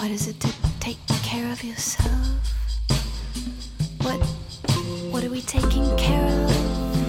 What is it to take care of yourself? What what are we taking care of?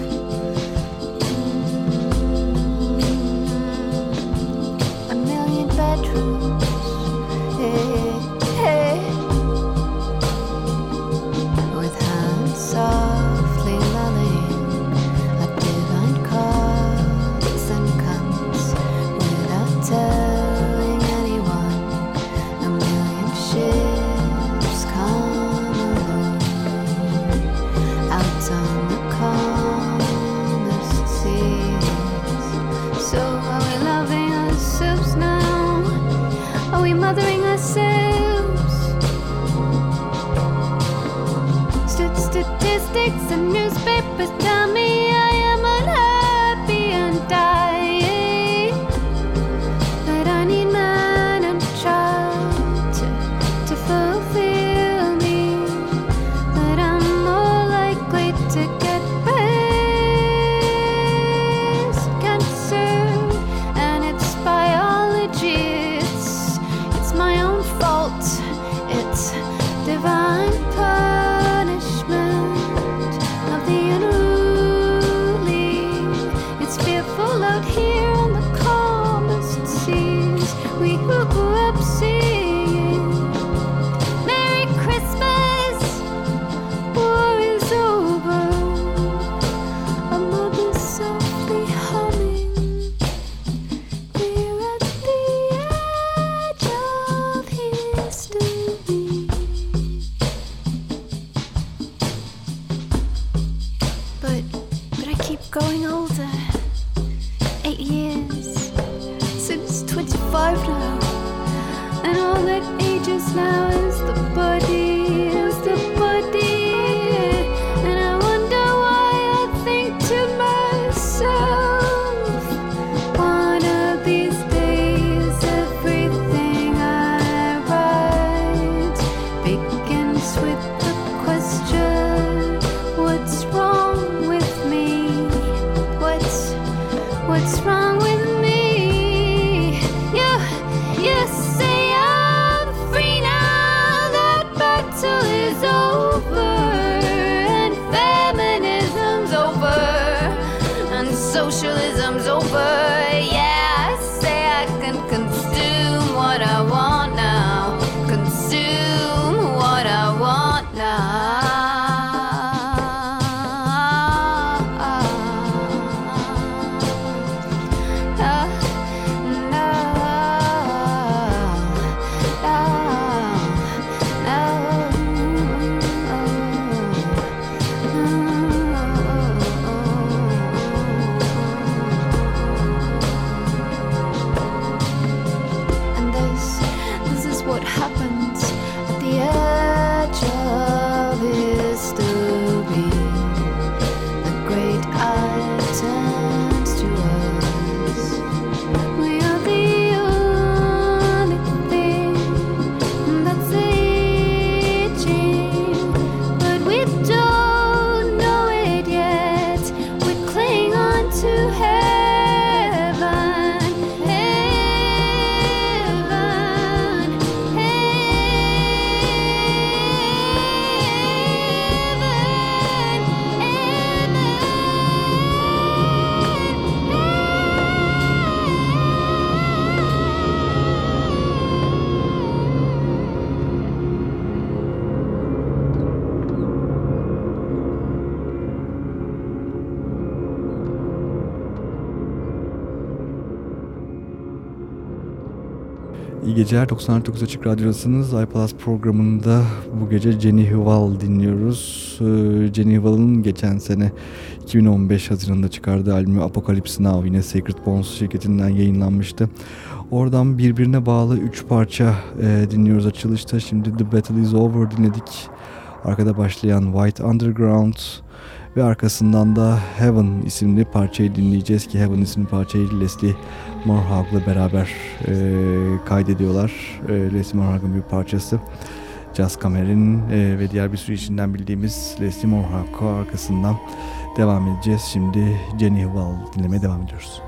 geceler. 99 Açık Radyo'dasınız. iPlus programında bu gece Jenny Hival dinliyoruz. Ee, Jenny Hival'ın geçen sene 2015 Haziran'da çıkardığı albümü Apocalypse Now yine Sacred Bones şirketinden yayınlanmıştı. Oradan birbirine bağlı 3 parça e, dinliyoruz açılışta. Şimdi The Battle Is Over dinledik. Arkada başlayan White Underground... Ve arkasından da Heaven isimli parçayı dinleyeceğiz ki Heaven isimli parçayı Leslie Marhag'la beraber e, kaydediyorlar. E, Leslie Marhag'ın bir parçası. Jazz Kamer'in e, ve diğer bir sürü içinden bildiğimiz Leslie Morhag'ı arkasından devam edeceğiz. Şimdi Jenny Hval dinlemeye devam ediyoruz.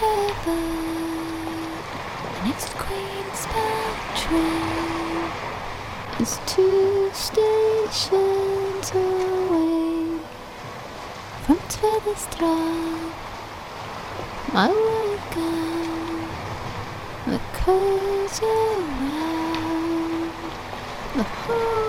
heaven. Next Queen's train is two stations away from Tredestrand. My the coast around the whole.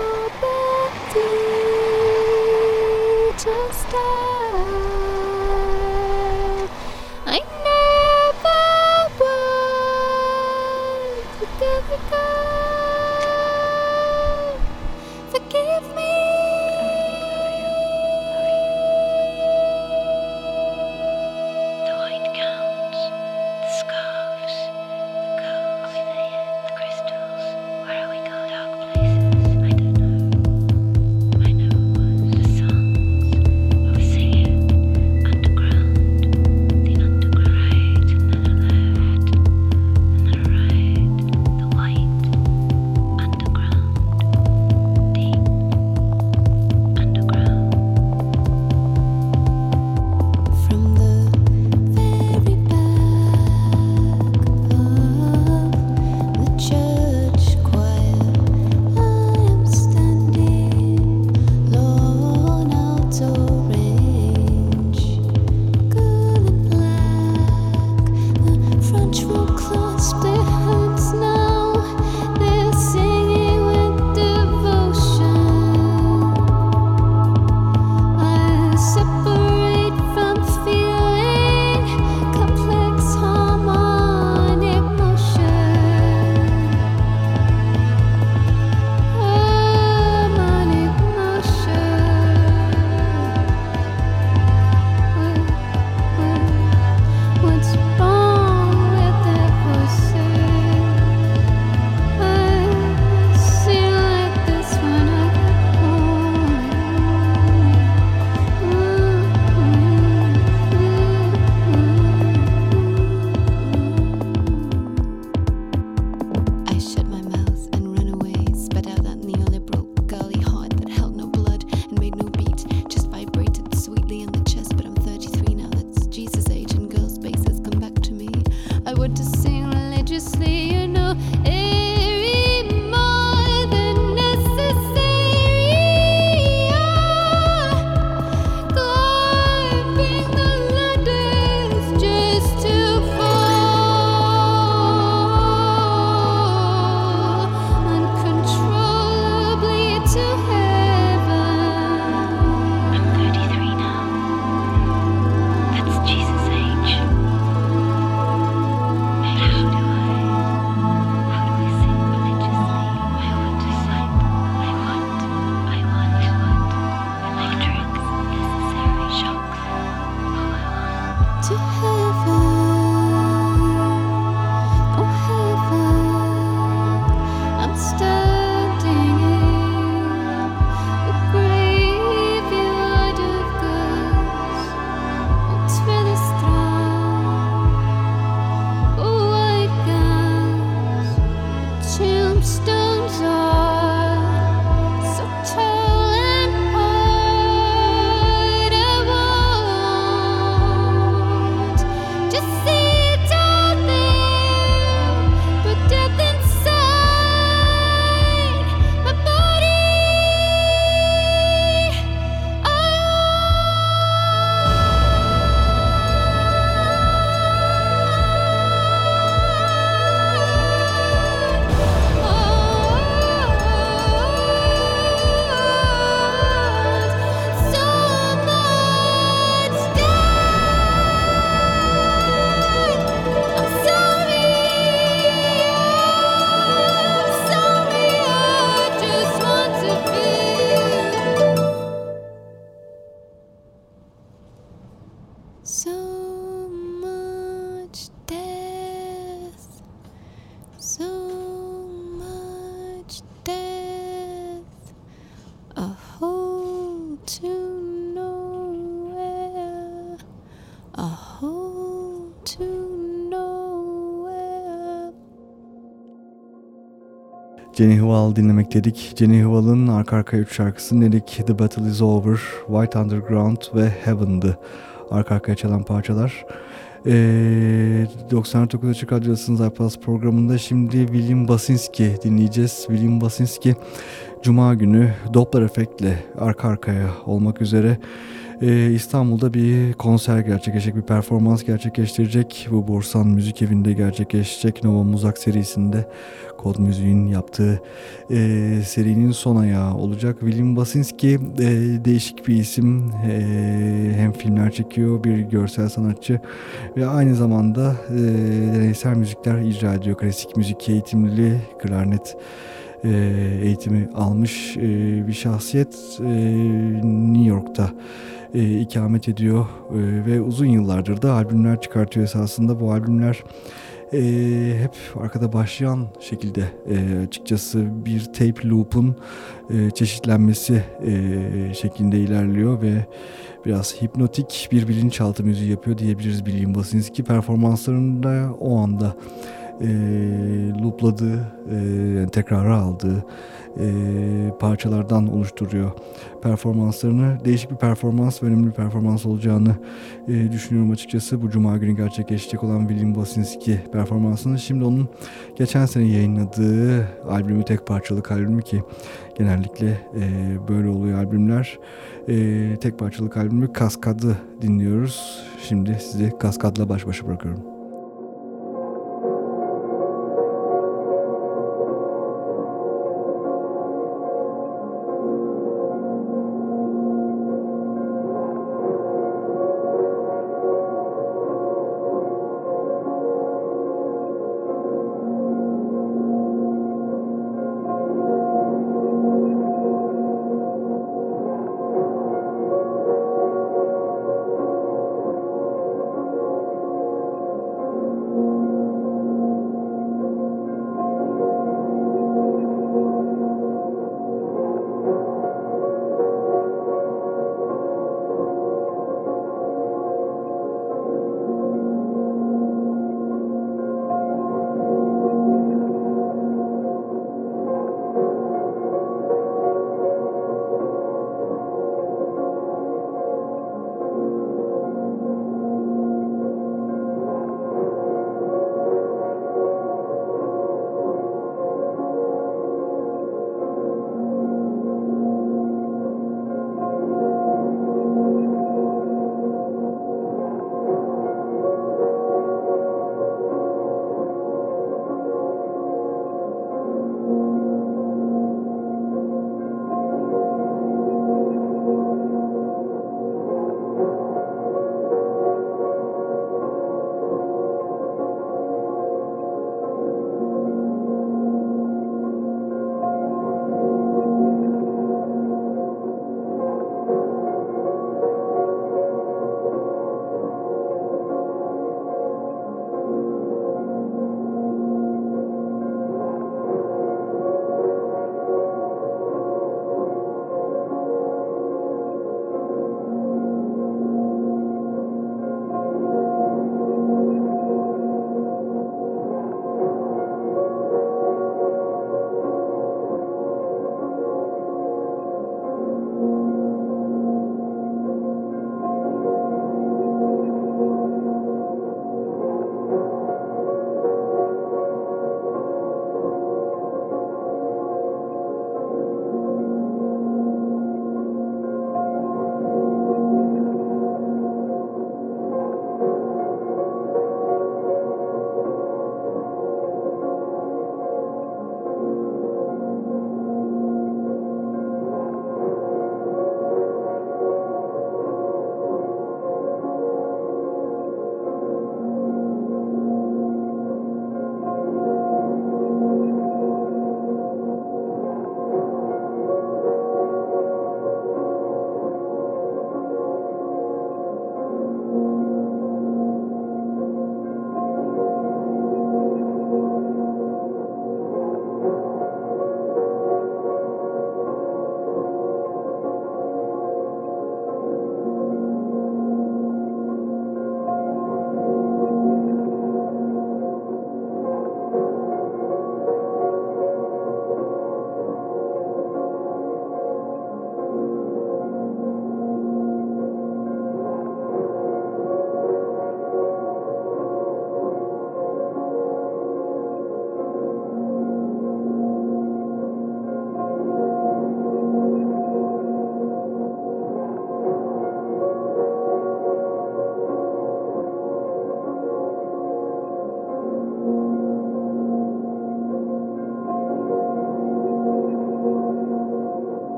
Jenny Hval dinlemek dedik. Jenny Hval'ın arka arkaya 3 şarkısı Nelik, The Battle Is Over, White Underground ve Heaven'dı. Arka arkaya çalan parçalar. Ee, e, 99 Açık Radyosu'nun iPlus programında şimdi William Basinski dinleyeceğiz. William Basinski Cuma günü Doppler efektle arka arkaya olmak üzere e, İstanbul'da bir konser gerçekleşecek, bir performans gerçekleştirecek. Bu Borsan Müzik Evi'nde gerçekleşecek Nova Muzak serisinde Kod Müziğin yaptığı e, serinin son ayağı olacak. William Basinski e, değişik bir isim. E, hem filmler çekiyor, bir görsel sanatçı ve aynı zamanda e, deneysel müzikler icra ediyor. Klasik müzik eğitimli, klarnet e, eğitimi almış e, bir şahsiyet e, New York'ta e, ikamet ediyor e, ve uzun yıllardır da albümler çıkartıyor esasında. Bu albümler e, hep arkada başlayan şekilde e, açıkçası bir tape loop'un e, çeşitlenmesi e, şeklinde ilerliyor ve biraz hipnotik bir bilinçaltı müziği yapıyor diyebiliriz William Basinski. Performanslarında o anda e, loopladığı, e, yani tekrara aldığı e, parçalardan oluşturuyor performanslarını. Değişik bir performans önemli bir performans olacağını e, düşünüyorum açıkçası. Bu cuma günü gerçekleşecek olan William Basinski performansını. Şimdi onun geçen sene yayınladığı albümü tek parçalık albümü ki genellikle e, böyle oluyor albümler. E, tek parçalık albümü Kaskad'ı dinliyoruz. Şimdi sizi Kaskad'la baş başa bırakıyorum.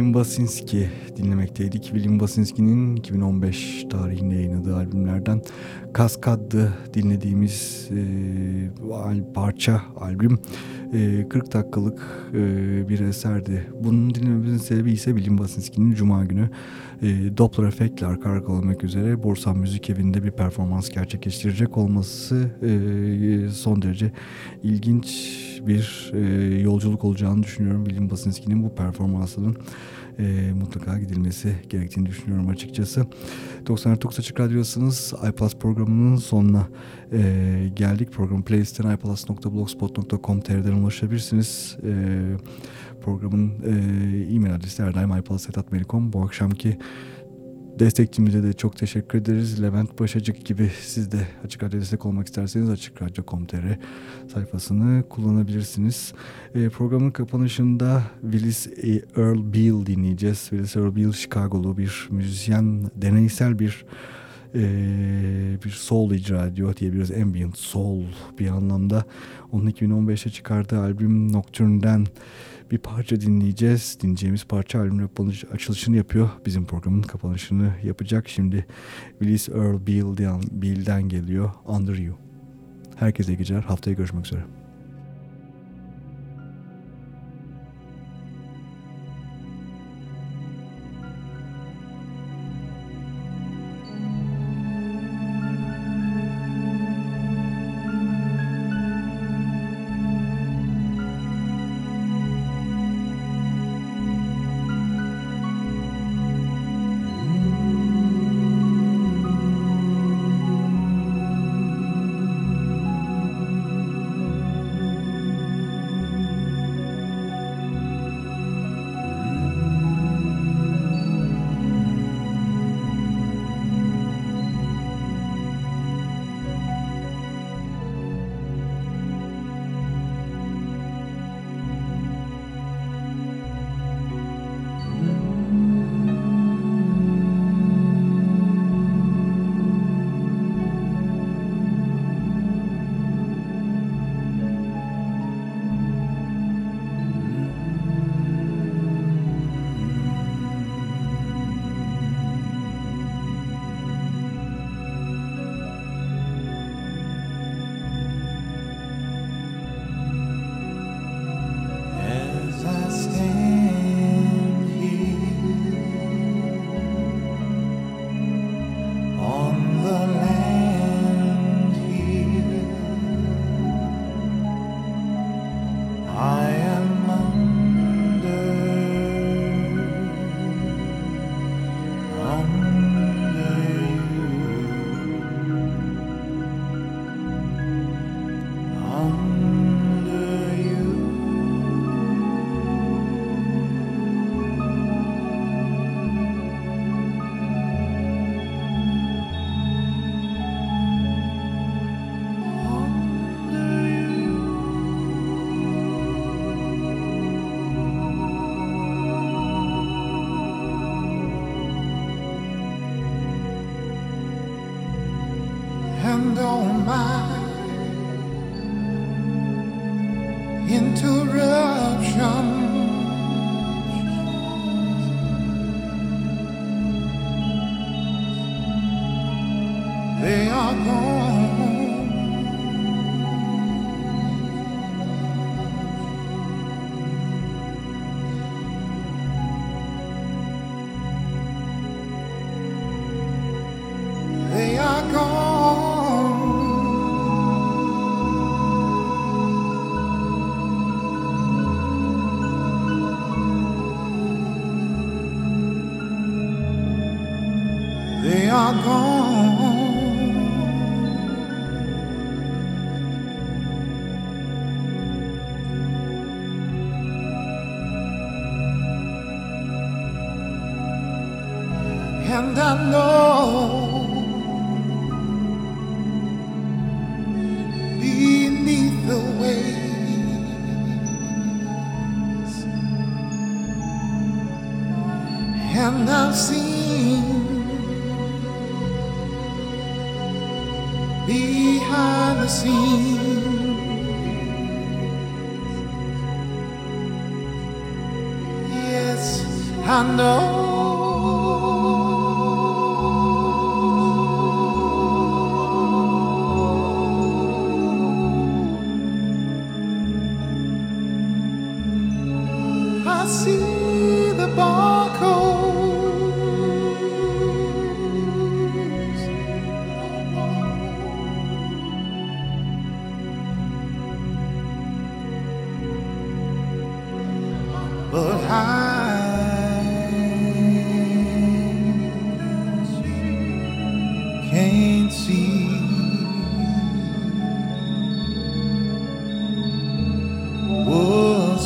William Basinski dinlemekteydik. William Basinski'nin 2015 tarihinde yayınladığı albümlerden Kaskad'dı dinlediğimiz e, parça albüm. E, 40 dakikalık e, bir eserdi. Bunun dinlememizin sebebi ise William Basinski'nin Cuma günü e, Doppler efektle arka arka olmak üzere Borsan Müzik Evi'nde bir performans gerçekleştirecek olması e, son derece ilginç bir e, yolculuk olacağını düşünüyorum. William Basinski'nin bu performansının e, mutlaka gidilmesi gerektiğini düşünüyorum açıkçası. 99 Açık Radyo'sunuz iPlus programının sonuna e, geldik. Program playlist'ten iPlus.blogspot.com.tr'den ulaşabilirsiniz. E, programın e, e-mail adresi erdaimaypalus.com Bu akşamki Destekçimize de çok teşekkür ederiz. Levent Başacık gibi siz de Açık Radyo destek olmak isterseniz Açık Radyo.com.tr sayfasını kullanabilirsiniz. E, programın kapanışında Willis Earl Beale dinleyeceğiz. Willis Earl Beale Chicago'lu bir müzisyen, deneysel bir e, bir soul icra ediyor diyebiliriz. Ambient soul bir anlamda. Onun 2015'te çıkardığı albüm Nocturne'den bir parça dinleyeceğiz. Dinleyeceğimiz parça albümün açılışını yapıyor. Bizim programın kapanışını yapacak. Şimdi Willis Earl Beale'den, Beale'den geliyor. Under You. Herkese geceler. Haftaya görüşmek üzere.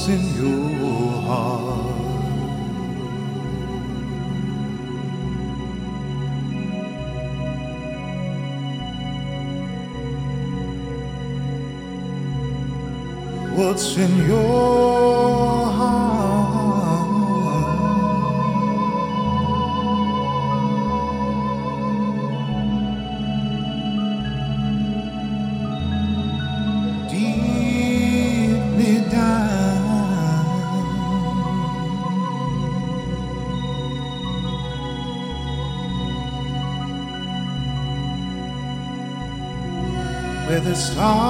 What's in your heart. What's in your the starfish